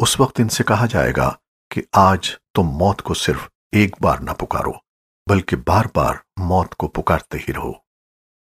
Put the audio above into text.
उस वक्त इनसे कहा जाएगा कि आज तुम मौत को सिर्फ़ एक बार ना पुकारो, बल्कि बार बार मौत को पुकारते ही रहो।